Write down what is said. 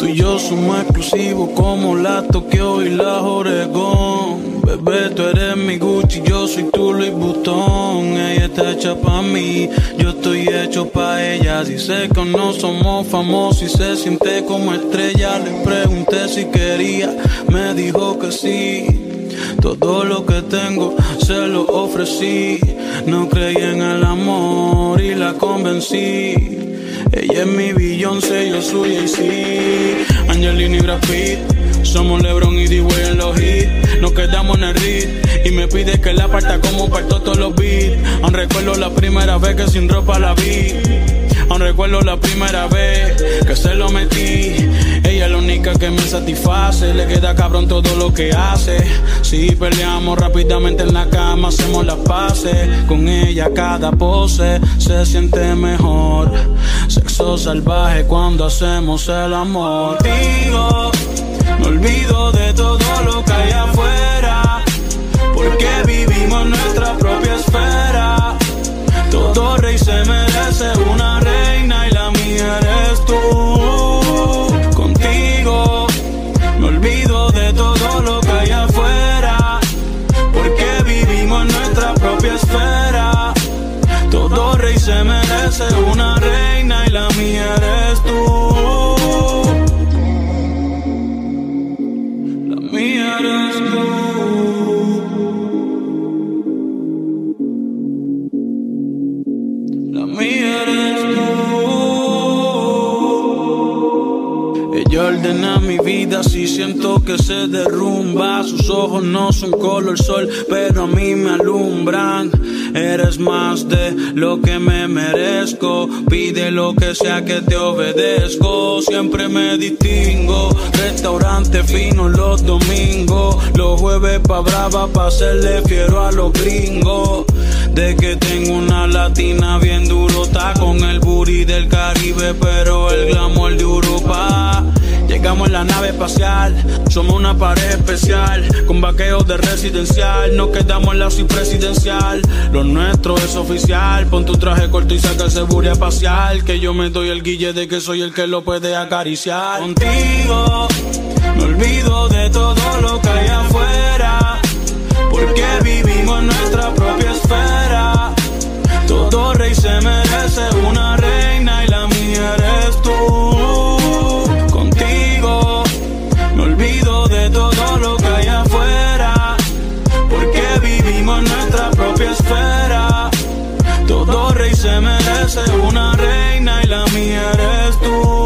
Tú y yo somos exclusivos como la Tokio y la Oregón. Bebé, tú eres mi Gucci, yo soy tu Louis Vuitton. Ella está hecha pa' mí, yo estoy hecho pa' ella. Sé que no somos famosos y se siente como estrella. Le pregunté si quería, me dijo que sí. Todo lo que tengo se lo ofrecí. No creí en el amor y la convencí. Ella es mi Beyoncé, yo soy AC. Angelina y. Somos LeBron y D-Way en los hits. Nos quedamos en el rit. Y me pide que la parta como parto todos los beats. Aún recuerdo la primera vez que sin ropa la vi. Aún recuerdo la primera vez que se lo metí. Ella es la única que me satisface. Le queda cabrón todo lo que hace. Si peleamos rápidamente en la cama, hacemos las paces. Con ella cada pose se siente mejor. Salvaje cuando hacemos el amor. Digo, me olvido de todo lo que hay afuera. Porque vivimos nuestra propia esfera. Todo rey se merece una reina y la mía eres tú. Contigo me olvido de todo lo que hay afuera. Porque vivimos nuestra propia esfera. Todo rey se merece una reina que se derrumba. Sus ojos no son color sol, pero a mí me alumbran. Eres más de lo que me merezco. Pide lo que sea que te obedezco. Siempre me distingo. Restaurante fino los domingos. Los jueves pa' brava, pa' hacerle fiero a los gringos. De que tengo una latina bien duro, está con el booty del Caribe, pero el glamour la nave espacial, somos una pared especial, con vaqueos de residencial, nos quedamos en la suite presidencial. Lo nuestro es oficial, pon tu traje corto y saca el seguridad espacial, que yo me doy el guille de que soy el que lo puede acariciar. Contigo, esfera. Todo rey se merece una reina y la mía eres tú.